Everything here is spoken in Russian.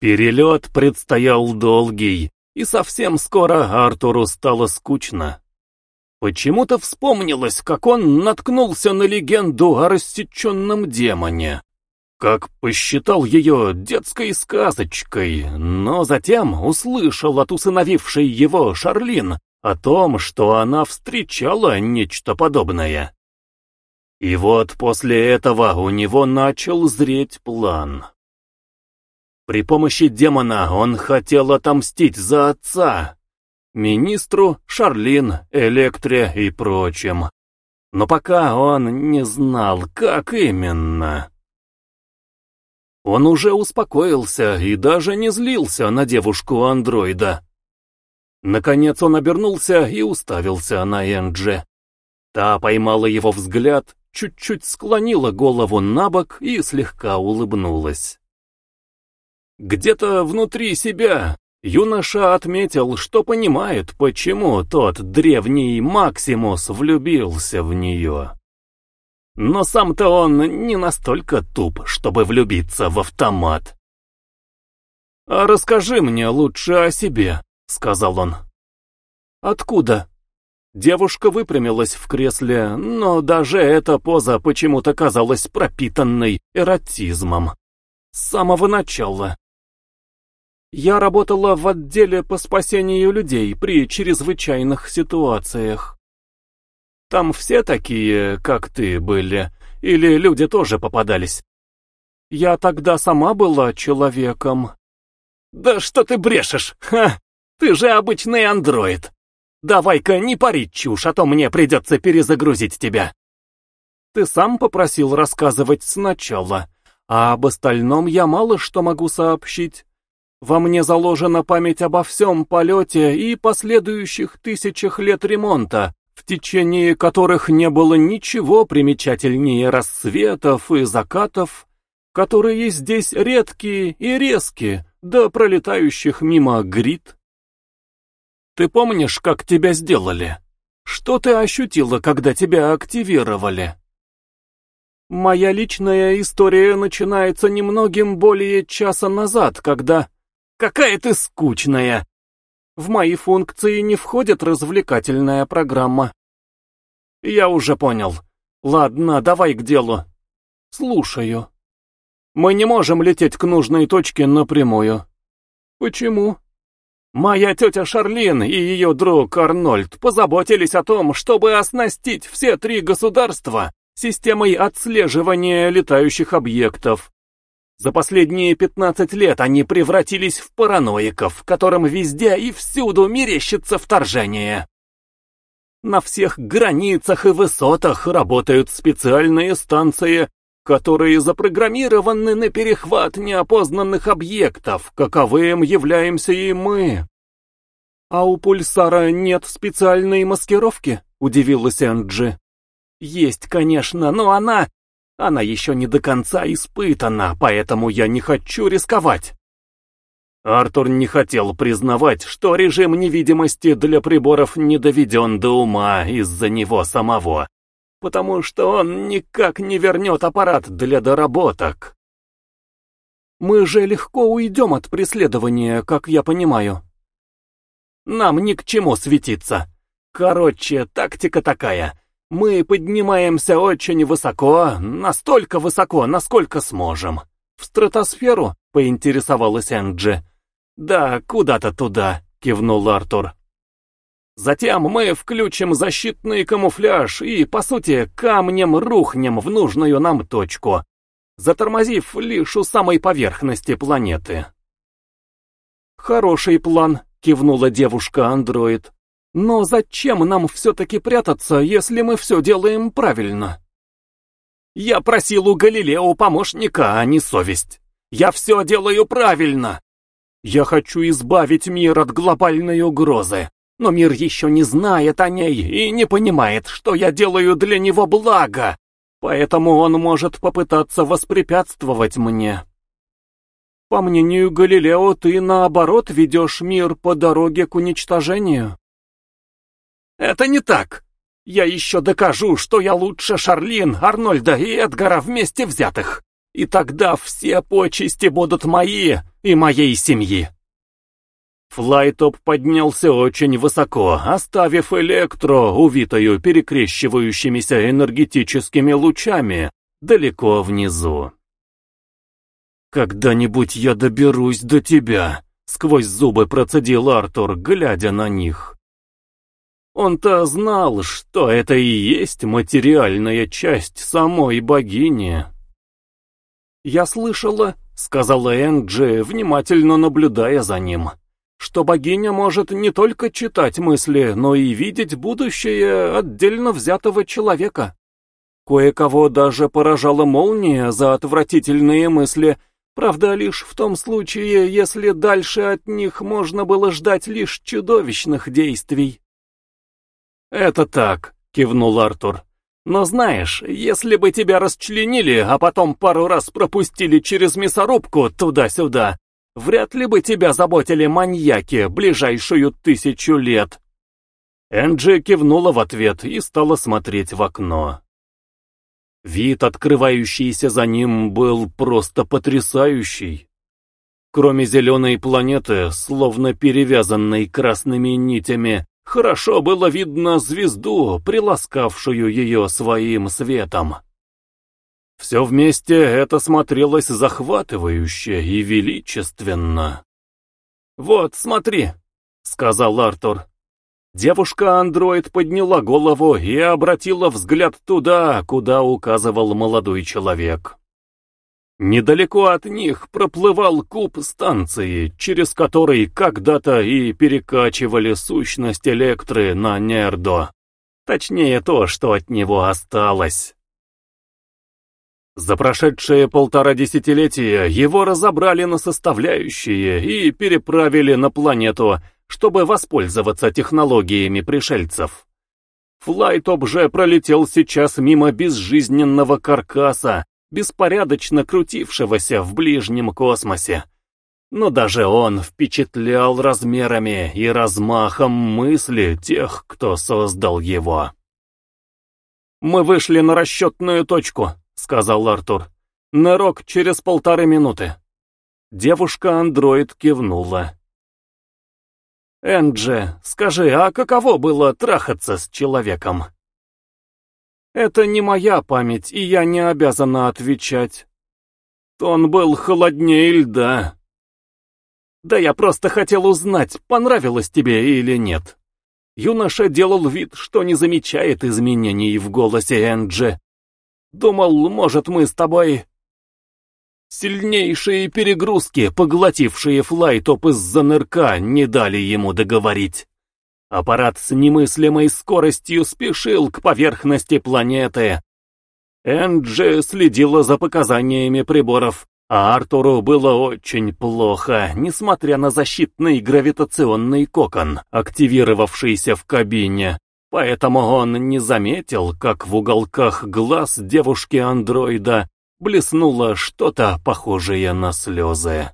Перелет предстоял долгий, и совсем скоро Артуру стало скучно. Почему-то вспомнилось, как он наткнулся на легенду о рассеченном демоне. Как посчитал ее детской сказочкой, но затем услышал от усыновившей его Шарлин о том, что она встречала нечто подобное. И вот после этого у него начал зреть план. При помощи демона он хотел отомстить за отца, министру, Шарлин, Электре и прочим. Но пока он не знал, как именно. Он уже успокоился и даже не злился на девушку-андроида. Наконец он обернулся и уставился на Энджи. Та поймала его взгляд, чуть-чуть склонила голову на бок и слегка улыбнулась. Где-то внутри себя юноша отметил, что понимает, почему тот древний Максимус влюбился в нее. Но сам-то он не настолько туп, чтобы влюбиться в автомат. «А расскажи мне лучше о себе», — сказал он. «Откуда?» Девушка выпрямилась в кресле, но даже эта поза почему-то казалась пропитанной эротизмом. С самого начала. Я работала в отделе по спасению людей при чрезвычайных ситуациях. Там все такие, как ты, были, или люди тоже попадались? Я тогда сама была человеком. Да что ты брешешь? Ха! Ты же обычный андроид. Давай-ка не парить чушь, а то мне придется перезагрузить тебя. Ты сам попросил рассказывать сначала, а об остальном я мало что могу сообщить. Во мне заложена память обо всем полете и последующих тысячах лет ремонта, в течение которых не было ничего примечательнее рассветов и закатов, которые здесь редкие и резкие, до пролетающих мимо грид. Ты помнишь, как тебя сделали? Что ты ощутила, когда тебя активировали? Моя личная история начинается немногим более часа назад, когда... Какая ты скучная! В мои функции не входит развлекательная программа. Я уже понял. Ладно, давай к делу. Слушаю. Мы не можем лететь к нужной точке напрямую. Почему? Моя тетя Шарлин и ее друг Арнольд позаботились о том, чтобы оснастить все три государства системой отслеживания летающих объектов, за последние 15 лет они превратились в параноиков, которым везде и всюду мерещится вторжение. На всех границах и высотах работают специальные станции, которые запрограммированы на перехват неопознанных объектов, каковым являемся и мы. «А у пульсара нет специальной маскировки?» — удивилась Энджи. «Есть, конечно, но она она еще не до конца испытана, поэтому я не хочу рисковать. Артур не хотел признавать, что режим невидимости для приборов не доведен до ума из-за него самого, потому что он никак не вернет аппарат для доработок. Мы же легко уйдем от преследования, как я понимаю. Нам ни к чему светиться. Короче, тактика такая. Мы поднимаемся очень высоко, настолько высоко, насколько сможем. В стратосферу? Поинтересовалась Энджи. Да, куда-то туда, кивнул Артур. Затем мы включим защитный камуфляж и, по сути, камнем рухнем в нужную нам точку, затормозив лишь у самой поверхности планеты. «Хороший план», — кивнула девушка-андроид. Но зачем нам все-таки прятаться, если мы все делаем правильно? Я просил у Галилео помощника, а не совесть. Я все делаю правильно. Я хочу избавить мир от глобальной угрозы, но мир еще не знает о ней и не понимает, что я делаю для него благо, поэтому он может попытаться воспрепятствовать мне. По мнению Галилео, ты наоборот ведешь мир по дороге к уничтожению. Это не так. Я еще докажу, что я лучше Шарлин, Арнольда и Эдгара вместе взятых. и тогда все почести будут мои и моей семьи. Флайтоп поднялся очень высоко, оставив электро, увитую перекрещивающимися энергетическими лучами, далеко внизу. «Когда-нибудь я доберусь до тебя», — сквозь зубы процедил Артур, глядя на них. Он-то знал, что это и есть материальная часть самой богини. «Я слышала», — сказала Энджи, внимательно наблюдая за ним, «что богиня может не только читать мысли, но и видеть будущее отдельно взятого человека. Кое-кого даже поражала молния за отвратительные мысли, Правда, лишь в том случае, если дальше от них можно было ждать лишь чудовищных действий. «Это так», — кивнул Артур. «Но знаешь, если бы тебя расчленили, а потом пару раз пропустили через мясорубку туда-сюда, вряд ли бы тебя заботили маньяки ближайшую тысячу лет». Энджи кивнула в ответ и стала смотреть в окно. Вид, открывающийся за ним, был просто потрясающий. Кроме зеленой планеты, словно перевязанной красными нитями, хорошо было видно звезду, приласкавшую ее своим светом. Все вместе это смотрелось захватывающе и величественно. «Вот, смотри», — сказал Артур. Девушка-андроид подняла голову и обратила взгляд туда, куда указывал молодой человек. Недалеко от них проплывал куб станции, через который когда-то и перекачивали сущность электры на Нердо. Точнее, то, что от него осталось. За прошедшие полтора десятилетия его разобрали на составляющие и переправили на планету, чтобы воспользоваться технологиями пришельцев. Флайтоп же пролетел сейчас мимо безжизненного каркаса, беспорядочно крутившегося в ближнем космосе. Но даже он впечатлял размерами и размахом мысли тех, кто создал его. «Мы вышли на расчетную точку», — сказал Артур. «Нырок через полторы минуты». Девушка-андроид кивнула. «Эндже, скажи, а каково было трахаться с человеком?» «Это не моя память, и я не обязана отвечать. Он был холоднее льда». «Да я просто хотел узнать, понравилось тебе или нет». Юноша делал вид, что не замечает изменений в голосе Эндже. «Думал, может, мы с тобой Сильнейшие перегрузки, поглотившие флайтоп из-за нырка, не дали ему договорить. Аппарат с немыслимой скоростью спешил к поверхности планеты. Энджи следила за показаниями приборов, а Артуру было очень плохо, несмотря на защитный гравитационный кокон, активировавшийся в кабине. Поэтому он не заметил, как в уголках глаз девушки-андроида блеснуло что-то похожее на слезы.